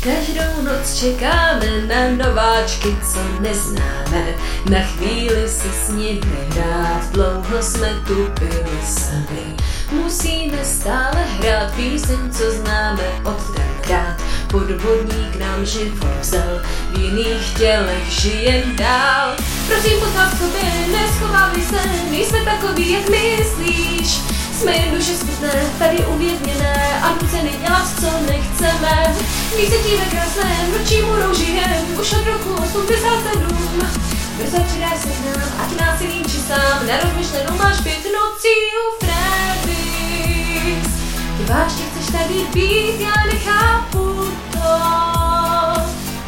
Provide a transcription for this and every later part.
Každou noc čekáme na nováčky, co neznáme. Na chvíli si s nimi hrát, dlouho jsme tu byli sami. Musíme stále hrát píseň, co známe od tenkrát. Podvodník nám život vzal, v jiných tělech žijem dál. Prosím, postav sobě, neschovávej se, nejsme takový, jak myslíš. Jsme jednoduše smutné, tady uvězněné a nucený dělat, co nechceme. Více tím krásné, nočí budou žijem, už od roku 87. Brzo přidaj se k nám, ať nás jiným či sám, na rozmyšlenou máš pět nocí u Freddy's. Ty vážně chceš tady být, já nechápu to.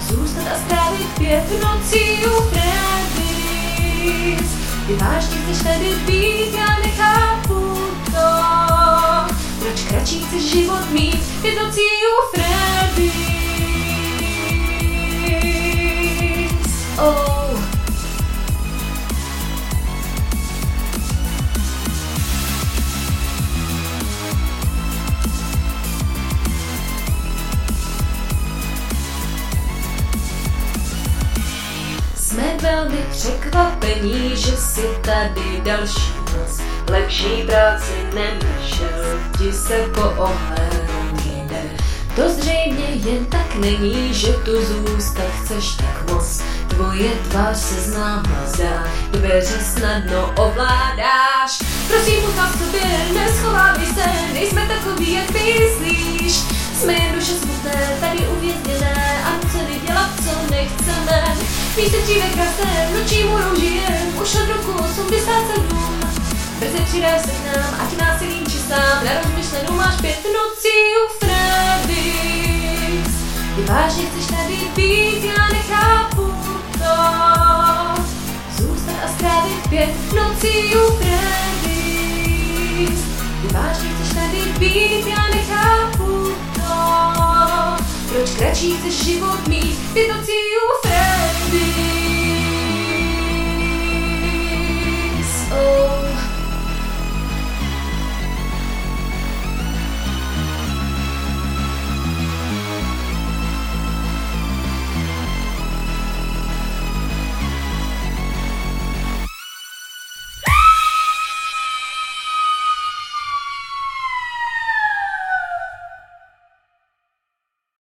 Zůstat a strávit pět nocí u Freddy's. Ty vážně chceš tady být, já nechápu to. Proč kratší chceš život mít, pět nocí u Freddy's. Velmi překvapení, že si tady další noc lepší práci nenašel, ti se po ohlédnu jde. To zřejmě jen tak není, že tu zůstat chceš tak moc. Tvoje tvář se známa zdá, dveře snadno ovládáš. Prosím, postav sobě, dříve krásné, nočí budou žijem, už od roku 87. Brzy přidaj se k nám, ať nás jiným či sám, na rozmyšlenou máš pět nocí u Freddy's. Ty vážně chceš tady být, já nechápu to. Zůstat a strávit pět nocí u Freddy's. Ty vážně chceš tady být, já nechápu to. Proč kratší chceš život